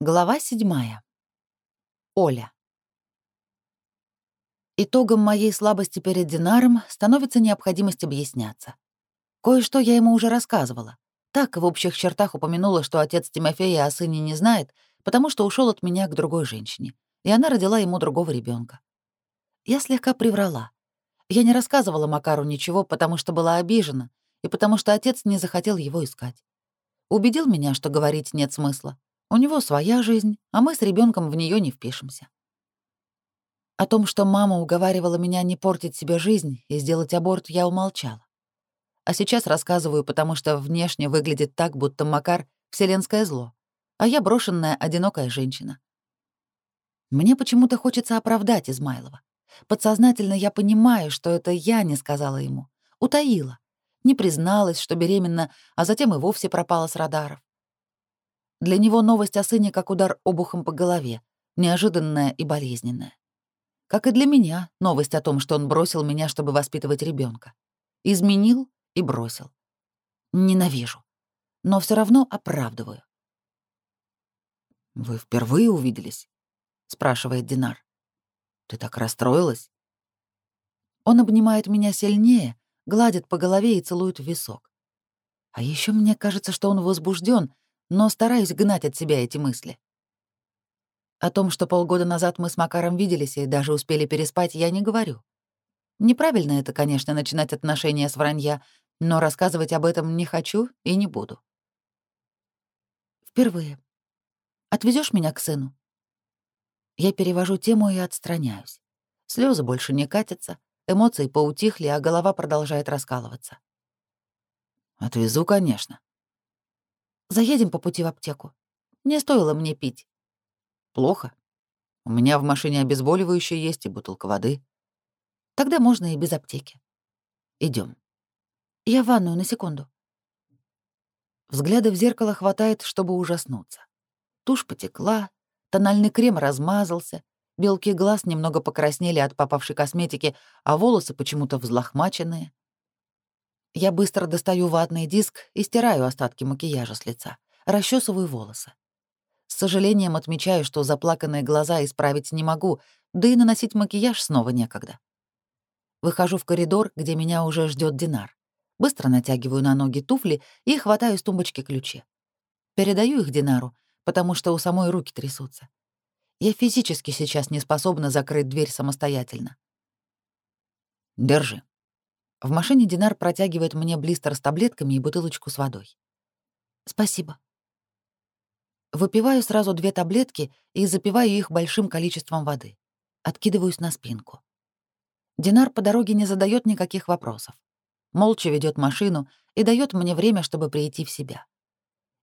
Глава седьмая. Оля. Итогом моей слабости перед Динаром становится необходимость объясняться. Кое-что я ему уже рассказывала. Так, в общих чертах упомянула, что отец Тимофея о сыне не знает, потому что ушел от меня к другой женщине, и она родила ему другого ребенка. Я слегка приврала. Я не рассказывала Макару ничего, потому что была обижена, и потому что отец не захотел его искать. Убедил меня, что говорить нет смысла. У него своя жизнь, а мы с ребенком в нее не впишемся. О том, что мама уговаривала меня не портить себе жизнь и сделать аборт, я умолчала. А сейчас рассказываю, потому что внешне выглядит так, будто Макар — вселенское зло, а я брошенная, одинокая женщина. Мне почему-то хочется оправдать Измайлова. Подсознательно я понимаю, что это я не сказала ему, утаила, не призналась, что беременна, а затем и вовсе пропала с радаров. Для него новость о сыне как удар обухом по голове, неожиданная и болезненная. Как и для меня новость о том, что он бросил меня, чтобы воспитывать ребенка. Изменил и бросил. Ненавижу. Но все равно оправдываю. «Вы впервые увиделись?» — спрашивает Динар. «Ты так расстроилась?» Он обнимает меня сильнее, гладит по голове и целует в висок. А еще мне кажется, что он возбужден, но стараюсь гнать от себя эти мысли. О том, что полгода назад мы с Макаром виделись и даже успели переспать, я не говорю. Неправильно это, конечно, начинать отношения с вранья, но рассказывать об этом не хочу и не буду. Впервые. Отвезешь меня к сыну? Я перевожу тему и отстраняюсь. Слезы больше не катятся, эмоции поутихли, а голова продолжает раскалываться. «Отвезу, конечно», Заедем по пути в аптеку. Не стоило мне пить. Плохо. У меня в машине обезболивающее есть и бутылка воды. Тогда можно и без аптеки. Идем. Я в ванную на секунду. Взгляда в зеркало хватает, чтобы ужаснуться. Тушь потекла, тональный крем размазался, белки глаз немного покраснели от попавшей косметики, а волосы почему-то взлохмаченные. Я быстро достаю ватный диск и стираю остатки макияжа с лица, расчесываю волосы. С сожалением отмечаю, что заплаканные глаза исправить не могу, да и наносить макияж снова некогда. Выхожу в коридор, где меня уже ждет Динар. Быстро натягиваю на ноги туфли и хватаю с тумбочки ключи. Передаю их Динару, потому что у самой руки трясутся. Я физически сейчас не способна закрыть дверь самостоятельно. «Держи», в машине Динар протягивает мне блистер с таблетками и бутылочку с водой. «Спасибо». Выпиваю сразу две таблетки и запиваю их большим количеством воды. Откидываюсь на спинку. Динар по дороге не задает никаких вопросов. Молча ведет машину и дает мне время, чтобы прийти в себя.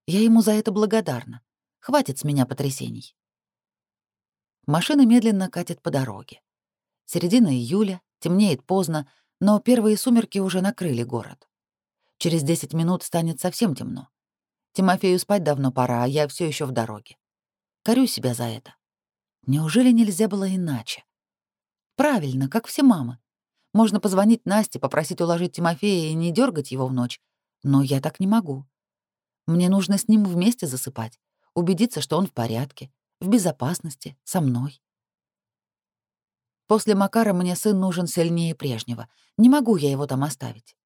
Я ему за это благодарна. Хватит с меня потрясений. Машина медленно катит по дороге. Середина июля, темнеет поздно, но первые сумерки уже накрыли город. Через 10 минут станет совсем темно. Тимофею спать давно пора, а я все еще в дороге. Корю себя за это. Неужели нельзя было иначе? Правильно, как все мамы. Можно позвонить Насте, попросить уложить Тимофея и не дергать его в ночь. Но я так не могу. Мне нужно с ним вместе засыпать, убедиться, что он в порядке, в безопасности, со мной. После Макара мне сын нужен сильнее прежнего. Не могу я его там оставить.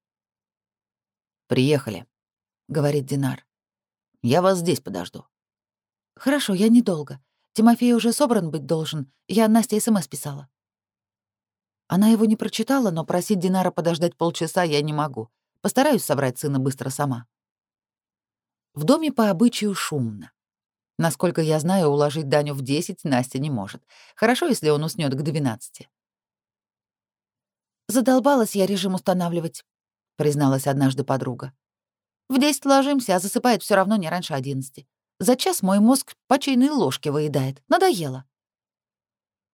«Приехали», — говорит Динар. «Я вас здесь подожду». «Хорошо, я недолго. Тимофей уже собран быть должен. Я Насте СМС писала». Она его не прочитала, но просить Динара подождать полчаса я не могу. Постараюсь собрать сына быстро сама. В доме по обычаю шумно. Насколько я знаю, уложить Даню в 10 Настя не может. Хорошо, если он уснет к 12. «Задолбалась я режим устанавливать», — призналась однажды подруга. «В 10 ложимся, а засыпает все равно не раньше 11. За час мой мозг по чайной ложке выедает. Надоело».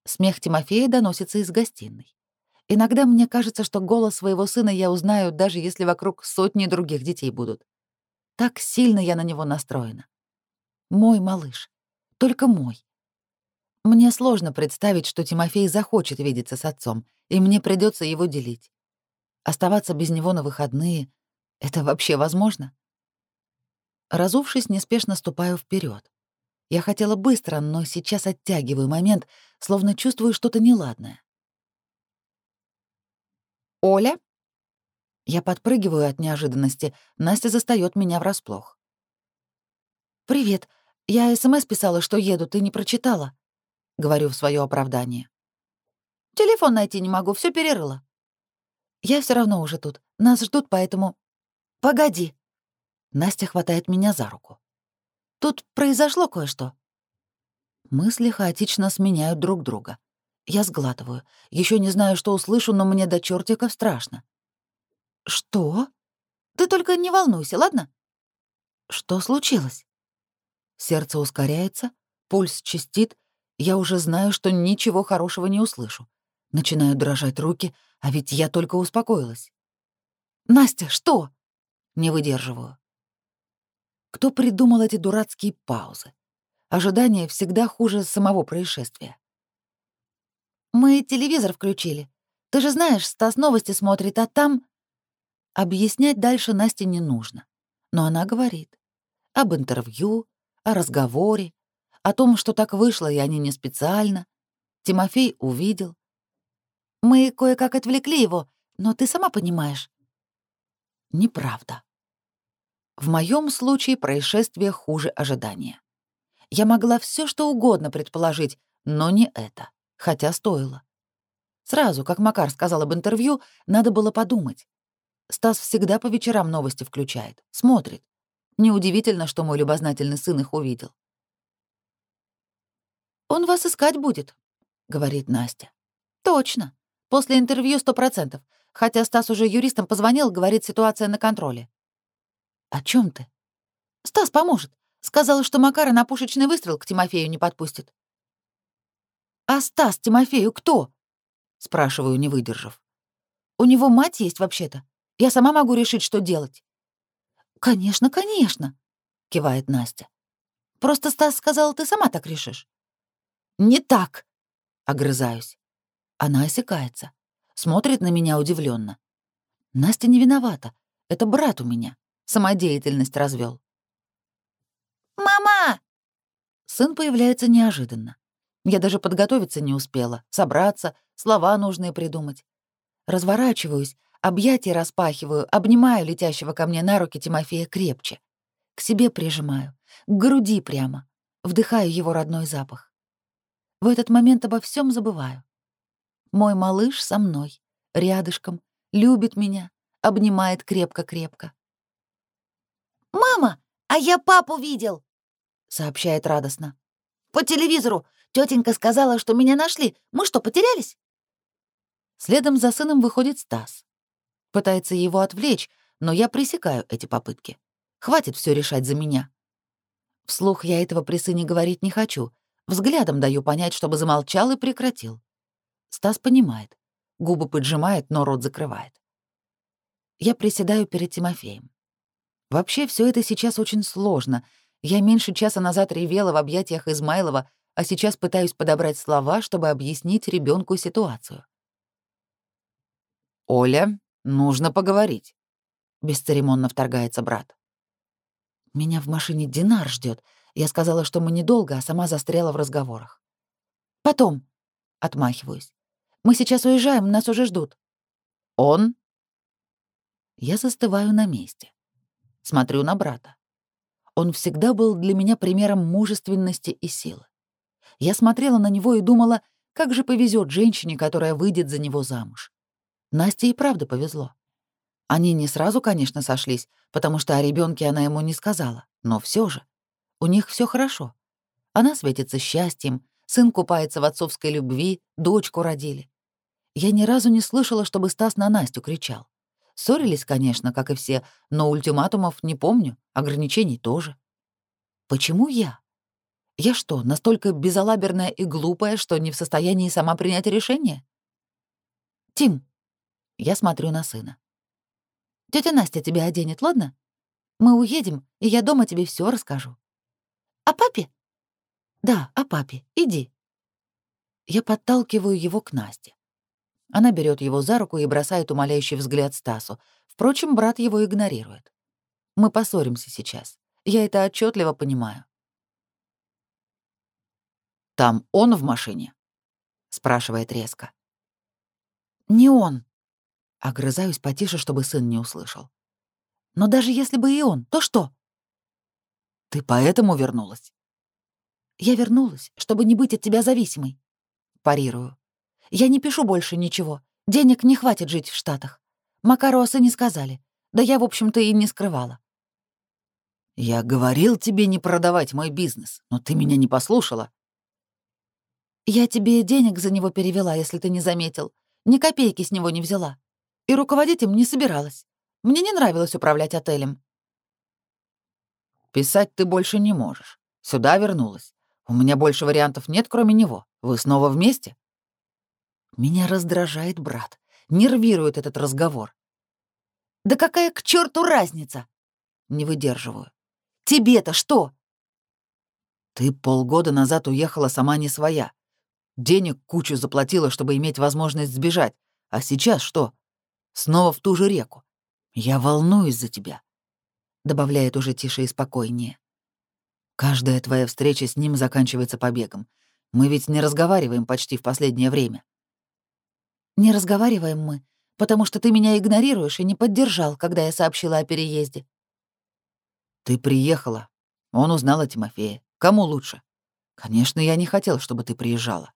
Смех Тимофея доносится из гостиной. Иногда мне кажется, что голос своего сына я узнаю, даже если вокруг сотни других детей будут. Так сильно я на него настроена. Мой малыш. Только мой. Мне сложно представить, что Тимофей захочет видеться с отцом, и мне придется его делить. Оставаться без него на выходные — это вообще возможно? Разувшись, неспешно ступаю вперед. Я хотела быстро, но сейчас оттягиваю момент, словно чувствую что-то неладное. «Оля?» Я подпрыгиваю от неожиданности. Настя застаёт меня врасплох. «Привет. Я СМС писала, что еду, ты не прочитала?» — говорю в своё оправдание. «Телефон найти не могу, всё перерыла». «Я всё равно уже тут. Нас ждут, поэтому...» «Погоди». Настя хватает меня за руку. «Тут произошло кое-что». Мысли хаотично сменяют друг друга. Я сглатываю. Еще не знаю, что услышу, но мне до чертиков страшно. «Что? Ты только не волнуйся, ладно?» «Что случилось?» Сердце ускоряется, пульс чистит, я уже знаю, что ничего хорошего не услышу. Начинают дрожать руки, а ведь я только успокоилась. «Настя, что?» Не выдерживаю. Кто придумал эти дурацкие паузы? Ожидание всегда хуже самого происшествия. «Мы телевизор включили. Ты же знаешь, Стас новости смотрит, а там...» Объяснять дальше Насте не нужно. Но она говорит. Об интервью, о разговоре, о том, что так вышло, и они не специально. Тимофей увидел. Мы кое-как отвлекли его, но ты сама понимаешь. Неправда. В моем случае происшествие хуже ожидания. Я могла все, что угодно предположить, но не это, хотя стоило. Сразу, как Макар сказал об интервью, надо было подумать. Стас всегда по вечерам новости включает, смотрит. Неудивительно, что мой любознательный сын их увидел. «Он вас искать будет», — говорит Настя. «Точно. После интервью сто процентов. Хотя Стас уже юристам позвонил, говорит, ситуация на контроле». «О чем ты?» «Стас поможет. Сказал, что Макара на пушечный выстрел к Тимофею не подпустит». «А Стас Тимофею кто?» — спрашиваю, не выдержав. «У него мать есть вообще-то. Я сама могу решить, что делать». «Конечно, конечно», — кивает Настя. «Просто Стас сказал, ты сама так решишь». «Не так», — огрызаюсь. Она осекается, смотрит на меня удивленно. Настя не виновата. Это брат у меня. Самодеятельность развел. «Мама!» Сын появляется неожиданно. Я даже подготовиться не успела, собраться, слова нужные придумать. Разворачиваюсь, Объятия распахиваю, обнимаю летящего ко мне на руки Тимофея крепче. К себе прижимаю, к груди прямо, вдыхаю его родной запах. В этот момент обо всем забываю. Мой малыш со мной, рядышком, любит меня, обнимает крепко-крепко. «Мама, а я папу видел!» — сообщает радостно. «По телевизору. Тетенька сказала, что меня нашли. Мы что, потерялись?» Следом за сыном выходит Стас. Пытается его отвлечь, но я пресекаю эти попытки. Хватит все решать за меня. Вслух я этого при сыне говорить не хочу. Взглядом даю понять, чтобы замолчал и прекратил. Стас понимает. Губы поджимает, но рот закрывает. Я приседаю перед Тимофеем. Вообще все это сейчас очень сложно. Я меньше часа назад ревела в объятиях Измайлова, а сейчас пытаюсь подобрать слова, чтобы объяснить ребенку ситуацию. «Оля, «Нужно поговорить», — бесцеремонно вторгается брат. «Меня в машине Динар ждет. Я сказала, что мы недолго, а сама застряла в разговорах. «Потом», — отмахиваюсь. «Мы сейчас уезжаем, нас уже ждут». «Он?» Я застываю на месте. Смотрю на брата. Он всегда был для меня примером мужественности и силы. Я смотрела на него и думала, как же повезет женщине, которая выйдет за него замуж. Насте и правда повезло. Они не сразу, конечно, сошлись, потому что о ребенке она ему не сказала, но все же. У них все хорошо. Она светится счастьем, сын купается в отцовской любви, дочку родили. Я ни разу не слышала, чтобы Стас на Настю кричал. Ссорились, конечно, как и все, но ультиматумов не помню, ограничений тоже. Почему я? Я что, настолько безалаберная и глупая, что не в состоянии сама принять решение? Тим, я смотрю на сына. Тетя Настя тебя оденет, ладно? Мы уедем, и я дома тебе все расскажу. О папе? Да, о папе. Иди. Я подталкиваю его к Насте. Она берет его за руку и бросает умоляющий взгляд Стасу. Впрочем, брат его игнорирует. Мы поссоримся сейчас. Я это отчетливо понимаю. Там он в машине?» — спрашивает резко. «Не он». Огрызаюсь потише, чтобы сын не услышал. «Но даже если бы и он, то что?» «Ты поэтому вернулась?» «Я вернулась, чтобы не быть от тебя зависимой». Парирую. «Я не пишу больше ничего. Денег не хватит жить в Штатах. Макару не сказали. Да я, в общем-то, и не скрывала. «Я говорил тебе не продавать мой бизнес, но ты меня не послушала». «Я тебе денег за него перевела, если ты не заметил. Ни копейки с него не взяла. И руководить им не собиралась. Мне не нравилось управлять отелем». «Писать ты больше не можешь. Сюда вернулась. У меня больше вариантов нет, кроме него. Вы снова вместе?» Меня раздражает брат. Нервирует этот разговор. «Да какая к черту разница?» Не выдерживаю. Тебе-то что?» «Ты полгода назад уехала сама не своя. Денег кучу заплатила, чтобы иметь возможность сбежать. А сейчас что? Снова в ту же реку. Я волнуюсь за тебя», — добавляет уже тише и спокойнее. «Каждая твоя встреча с ним заканчивается побегом. Мы ведь не разговариваем почти в последнее время». «Не разговариваем мы, потому что ты меня игнорируешь и не поддержал, когда я сообщила о переезде», ты приехала. Он узнал о Тимофее. Кому лучше? Конечно, я не хотел, чтобы ты приезжала.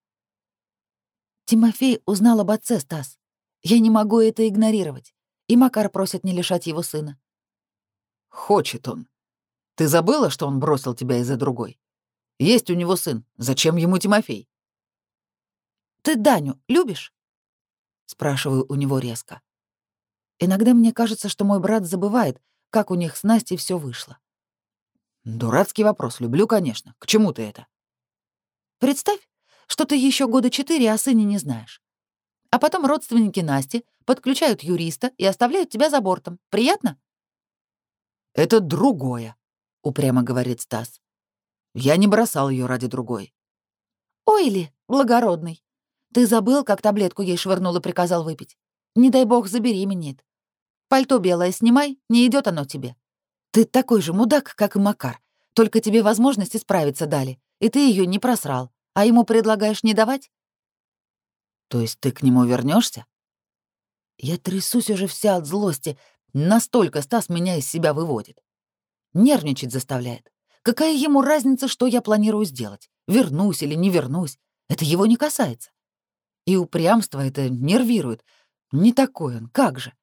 Тимофей узнал об отце, Стас. Я не могу это игнорировать. И Макар просит не лишать его сына. Хочет он. Ты забыла, что он бросил тебя из-за другой? Есть у него сын. Зачем ему Тимофей? Ты Даню любишь? Спрашиваю у него резко. Иногда мне кажется, что мой брат забывает, как у них с Настей все вышло. Дурацкий вопрос. Люблю, конечно. К чему ты это? Представь, что ты еще года четыре о сыне не знаешь. А потом родственники Насти подключают юриста и оставляют тебя за бортом. Приятно? Это другое, упрямо говорит Стас. Я не бросал ее ради другой. Ой ли, благородный. Ты забыл, как таблетку ей швырнул и приказал выпить? Не дай бог забеременеет. Пальто белое снимай, не идет оно тебе. Ты такой же мудак, как и Макар. Только тебе возможность исправиться дали, и ты ее не просрал, а ему предлагаешь не давать? То есть ты к нему вернешься? Я трясусь уже вся от злости. Настолько Стас меня из себя выводит. Нервничать заставляет. Какая ему разница, что я планирую сделать? Вернусь или не вернусь? Это его не касается. И упрямство это нервирует. Не такой он, как же.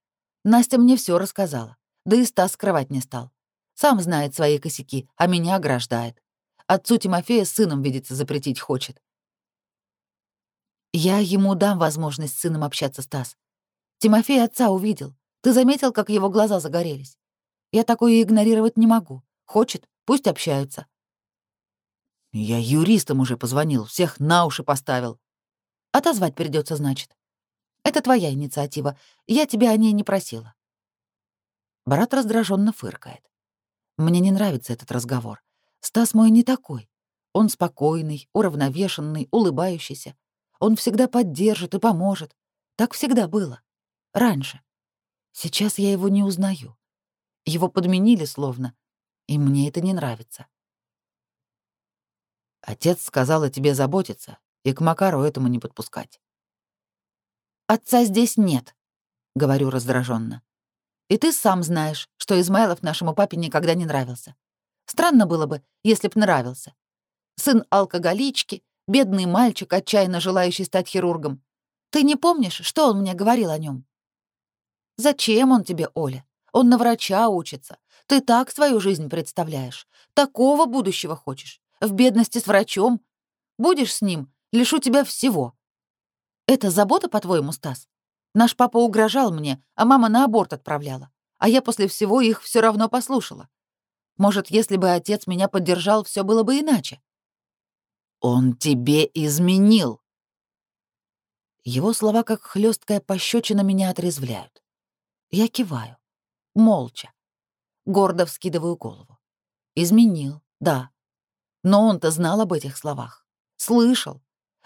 Настя мне все рассказала. Да и Стас скрывать не стал. Сам знает свои косяки, а меня ограждает. Отцу Тимофея с сыном видеться запретить хочет. Я ему дам возможность с сыном общаться, Стас. Тимофей отца увидел. Ты заметил, как его глаза загорелись? Я такое игнорировать не могу. Хочет, пусть общаются. Я юристам уже позвонил, всех на уши поставил. Отозвать придется, значит. Это твоя инициатива. Я тебя о ней не просила». Брат раздраженно фыркает. Мне не нравится этот разговор. Стас мой не такой. Он спокойный, уравновешенный, улыбающийся. Он всегда поддержит и поможет. Так всегда было. Раньше. Сейчас я его не узнаю. Его подменили словно, и мне это не нравится. Отец сказал о тебе заботиться и к Макару этому не подпускать. «Отца здесь нет», — говорю раздраженно. «И ты сам знаешь, что Измайлов нашему папе никогда не нравился. Странно было бы, если б нравился. Сын алкоголички, бедный мальчик, отчаянно желающий стать хирургом. Ты не помнишь, что он мне говорил о нем? Зачем он тебе, Оля? Он на врача учится. Ты так свою жизнь представляешь. Такого будущего хочешь. В бедности с врачом. Будешь с ним, лишу тебя всего. Это забота, по-твоему, Стас? Наш папа угрожал мне, а мама на аборт отправляла. А я после всего их все равно послушала. Может, если бы отец меня поддержал, все было бы иначе. Он тебе изменил. Его слова, как хлесткая пощечина, меня отрезвляют. Я киваю. Молча. Гордо вскидываю голову. Изменил, да. Но он-то знал об этих словах. Слышал.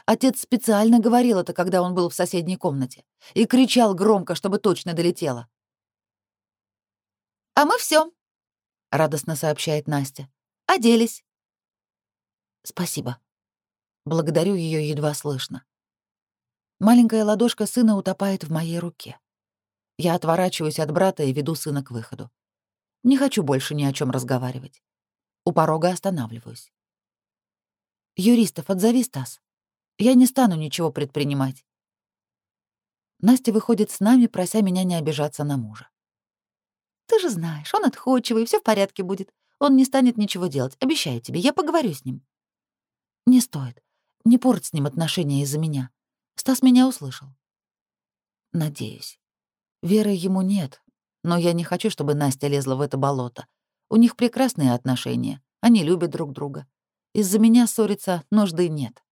Отец специально говорил это, когда он был в соседней комнате, и кричал громко, чтобы точно долетело. «А мы все, радостно сообщает Настя. «Оделись». «Спасибо». Благодарю ее едва слышно. Маленькая ладошка сына утопает в моей руке. Я отворачиваюсь от брата и веду сына к выходу. Не хочу больше ни о чем разговаривать. У порога останавливаюсь. «Юристов, отзови, Стас. Я не стану ничего предпринимать». Настя выходит с нами, прося меня не обижаться на мужа. «Ты же знаешь, он отходчивый, все в порядке будет. Он не станет ничего делать, обещаю тебе, я поговорю с ним». «Не стоит. Не порть с ним отношения из-за меня. Стас меня услышал». «Надеюсь. Веры ему нет, но я не хочу, чтобы Настя лезла в это болото. У них прекрасные отношения, они любят друг друга. Из-за меня ссориться нужды нет.